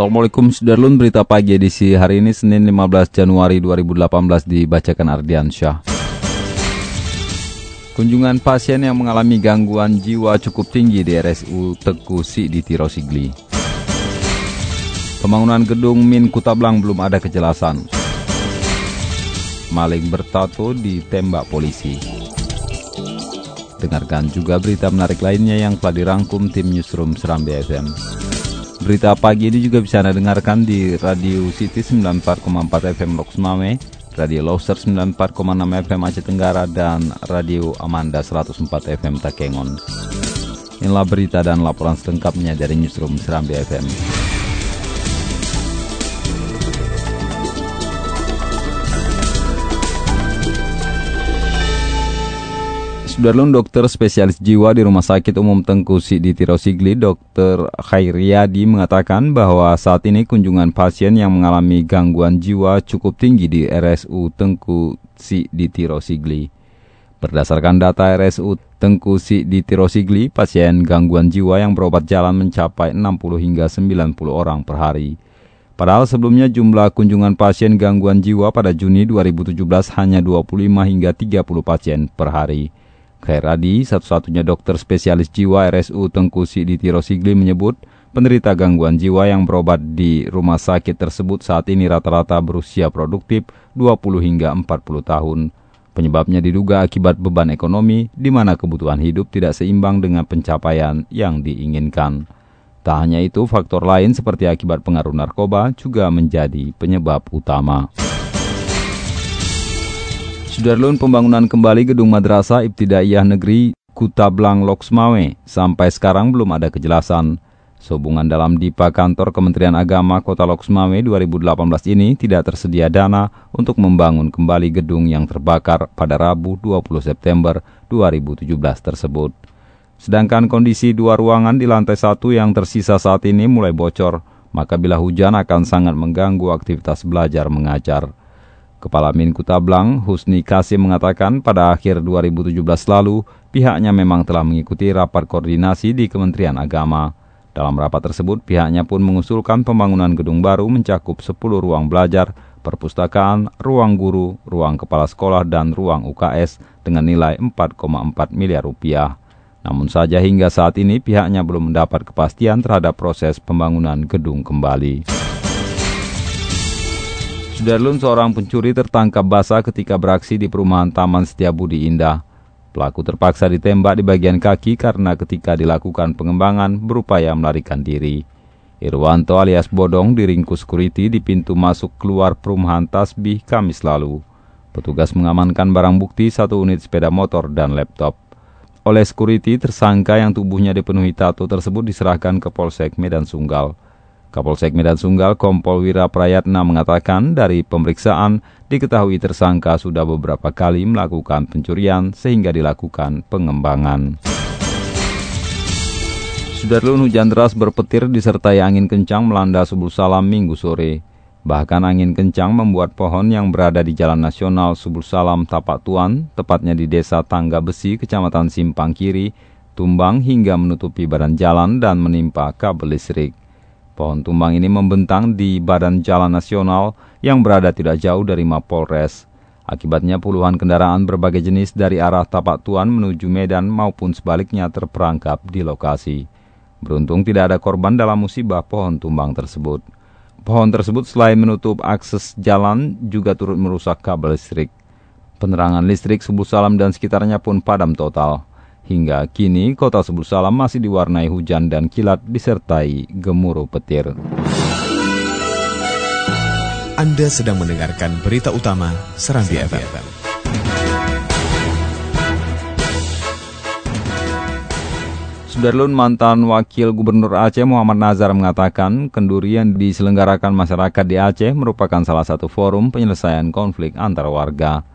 Assalamualaikum Sudarlun, berita pagi edisi hari ini Senin 15 Januari 2018 dibacakan Ardian Syah. Kunjungan pasien yang mengalami gangguan jiwa cukup tinggi di RSU Teku di Tirosigli. Pembangunan gedung Min Kutablang belum ada kejelasan. Maling bertato ditembak polisi. Dengarkan juga berita menarik lainnya yang telah dirangkum tim Newsroom Serambi FM. Berita pagi ini juga bisa Anda dengarkan di Radio City 94,4 FM Loks Mame, Radio Loser 94,6 FM Aceh Tenggara, dan Radio Amanda 104 FM Takengon. Inilah berita dan laporan selengkapnya dari Newsroom Serambi FM. Sudarlun dokter spesialis jiwa di Rumah Sakit Umum Tengku di Tirosigli, Dr. Khairiyadi mengatakan bahwa saat ini kunjungan pasien yang mengalami gangguan jiwa cukup tinggi di RSU Tengku Si di Tirosigli. Berdasarkan data RSU Tengku Si di Tirosigli, pasien gangguan jiwa yang berobat jalan mencapai 60 hingga 90 orang per hari. Padahal sebelumnya jumlah kunjungan pasien gangguan jiwa pada Juni 2017 hanya 25 hingga 30 pasien per hari. Khairadi, satu-satunya dokter spesialis jiwa RSU Tengkusi di Tirosigli menyebut, penderita gangguan jiwa yang berobat di rumah sakit tersebut saat ini rata-rata berusia produktif 20 hingga 40 tahun. Penyebabnya diduga akibat beban ekonomi, di mana kebutuhan hidup tidak seimbang dengan pencapaian yang diinginkan. Tak hanya itu, faktor lain seperti akibat pengaruh narkoba juga menjadi penyebab utama. Sudarlun pembangunan kembali gedung madrasah Ibtidaiyah Negeri Kutablang Loksmawe sampai sekarang belum ada kejelasan. Sehubungan dalam DIPA kantor Kementerian Agama Kota Loksmawe 2018 ini tidak tersedia dana untuk membangun kembali gedung yang terbakar pada Rabu 20 September 2017 tersebut. Sedangkan kondisi dua ruangan di lantai satu yang tersisa saat ini mulai bocor, maka bila hujan akan sangat mengganggu aktivitas belajar mengajar. Kepala Min Kutablang, Husni Kasim mengatakan pada akhir 2017 lalu, pihaknya memang telah mengikuti rapat koordinasi di Kementerian Agama. Dalam rapat tersebut, pihaknya pun mengusulkan pembangunan gedung baru mencakup 10 ruang belajar, perpustakaan, ruang guru, ruang kepala sekolah, dan ruang UKS dengan nilai 4,4 miliar rupiah. Namun saja hingga saat ini pihaknya belum mendapat kepastian terhadap proses pembangunan gedung kembali. Sudarlun seorang pencuri tertangkap basah ketika beraksi di perumahan Taman Setiabudi Indah. Pelaku terpaksa ditembak di bagian kaki karena ketika dilakukan pengembangan berupaya melarikan diri. Irwanto alias Bodong diringkus security di pintu masuk keluar perumahan Tasbih Kamis lalu. Petugas mengamankan barang bukti satu unit sepeda motor dan laptop. Oleh security, tersangka yang tubuhnya dipenuhi tato tersebut diserahkan ke Polsek Medan Sunggal. Kapolsek Medan Sunggal Kompol Wira Prayatna mengatakan dari pemeriksaan diketahui tersangka sudah beberapa kali melakukan pencurian sehingga dilakukan pengembangan. Sudarlun hujan deras berpetir disertai angin kencang melanda Subul Salam minggu sore. Bahkan angin kencang membuat pohon yang berada di Jalan Nasional Subul Salam Tapak Tuan, tepatnya di Desa Tangga Besi, Kecamatan Simpang Kiri, tumbang hingga menutupi badan jalan dan menimpa kabel listrik. Pohon tumbang ini membentang di badan jalan nasional yang berada tidak jauh dari Mapolres. Akibatnya puluhan kendaraan berbagai jenis dari arah Tapak Tuan menuju Medan maupun sebaliknya terperangkap di lokasi. Beruntung tidak ada korban dalam musibah pohon tumbang tersebut. Pohon tersebut selain menutup akses jalan juga turut merusak kabel listrik. Penerangan listrik Subuh Salam dan sekitarnya pun padam total. Hingga kini, kota Sebul Salam masih diwarnai hujan dan kilat disertai gemuruh petir. Anda sedang mendengarkan berita utama Serambi, FM. FM. Sudarlun mantan Wakil Gubernur Aceh Muhammad Nazar mengatakan kenduri yang diselenggarakan masyarakat di Aceh merupakan salah satu forum penyelesaian konflik antar warga.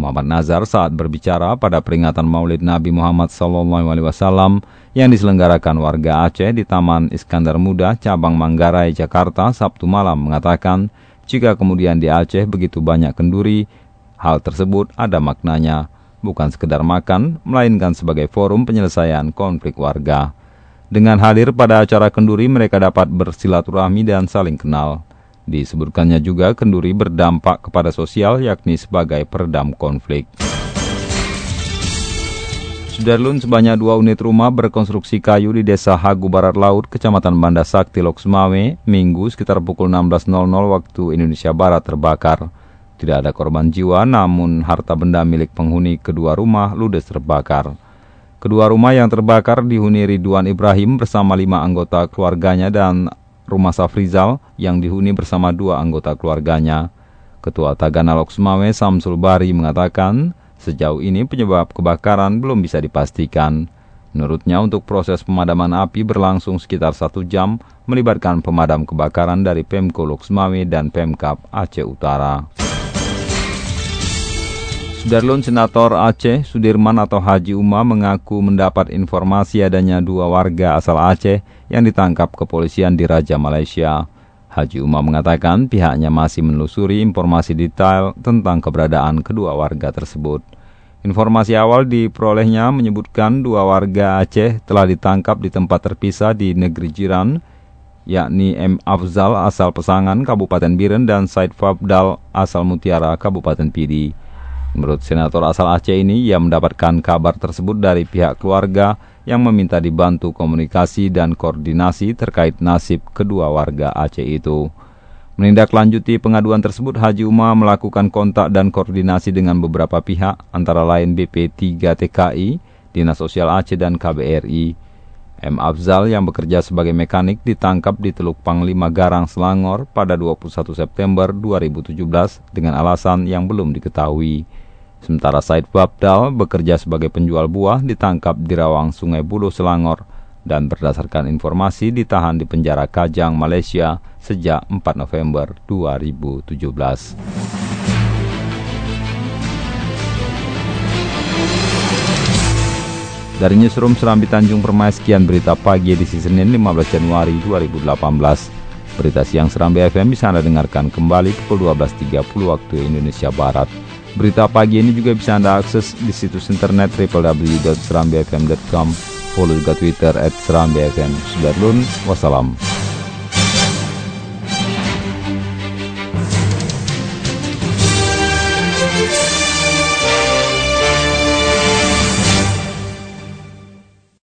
Muhammad Nazar saat berbicara pada peringatan Maulid Nabi Muhammad SAW yang diselenggarakan warga Aceh di Taman Iskandar Muda, Cabang Manggarai, Jakarta, Sabtu malam mengatakan jika kemudian di Aceh begitu banyak kenduri, hal tersebut ada maknanya bukan sekedar makan, melainkan sebagai forum penyelesaian konflik warga. Dengan hadir pada acara kenduri, mereka dapat bersilaturahmi dan saling kenal. Disebutkannya juga kenduri berdampak kepada sosial yakni sebagai peredam konflik. Sudarlun sebanyak dua unit rumah berkonstruksi kayu di desa Hagu Barat Laut, Kecamatan Banda Sakti, Loksmawe, Minggu sekitar pukul 16.00 waktu Indonesia Barat terbakar. Tidak ada korban jiwa, namun harta benda milik penghuni kedua rumah ludes terbakar. Kedua rumah yang terbakar dihuni Ridwan Ibrahim bersama lima anggota keluarganya dan rumah Safrizal yang dihuni bersama dua anggota keluarganya. Ketua Tagana Loksmawe Samsul Bari mengatakan, sejauh ini penyebab kebakaran belum bisa dipastikan. Menurutnya untuk proses pemadaman api berlangsung sekitar satu jam melibatkan pemadam kebakaran dari Pemko Loksmawe dan Pemkap Aceh Utara. Sudarlun Senator Aceh Sudirman atau Haji Uma mengaku mendapat informasi adanya dua warga asal Aceh yang ditangkap kepolisian di Raja Malaysia. Haji Uma mengatakan pihaknya masih menelusuri informasi detail tentang keberadaan kedua warga tersebut. Informasi awal diperolehnya menyebutkan dua warga Aceh telah ditangkap di tempat terpisah di negeri jiran, yakni M. Afzal asal Pesangan, Kabupaten Biren, dan Said Fabdal asal Mutiara, Kabupaten Pidi. Menurut senator asal Aceh ini, ia mendapatkan kabar tersebut dari pihak keluarga yang meminta dibantu komunikasi dan koordinasi terkait nasib kedua warga Aceh itu. Menindaklanjuti pengaduan tersebut, Haji Uma melakukan kontak dan koordinasi dengan beberapa pihak, antara lain BP3 TKI, Dinas Sosial Aceh, dan KBRI. M. Afzal yang bekerja sebagai mekanik ditangkap di Teluk Panglima Garang Selangor pada 21 September 2017 dengan alasan yang belum diketahui. Sementara Said Babdal bekerja sebagai penjual buah ditangkap di Rawang Sungai Bulu Selangor dan berdasarkan informasi ditahan di penjara Kajang, Malaysia sejak 4 November 2017. Dari Newsroom Serambi Tanjung Permai, sekian berita pagi edisi Senin 15 Januari 2018. Berita siang Serambi FM bisa Anda dengarkan kembali pukul 12.30 waktu Indonesia Barat. Berita pagi ini juga bisa Anda akses di situs internet www.serambifm.com. Follow juga Twitter at Serambi FM. Sudah wassalam.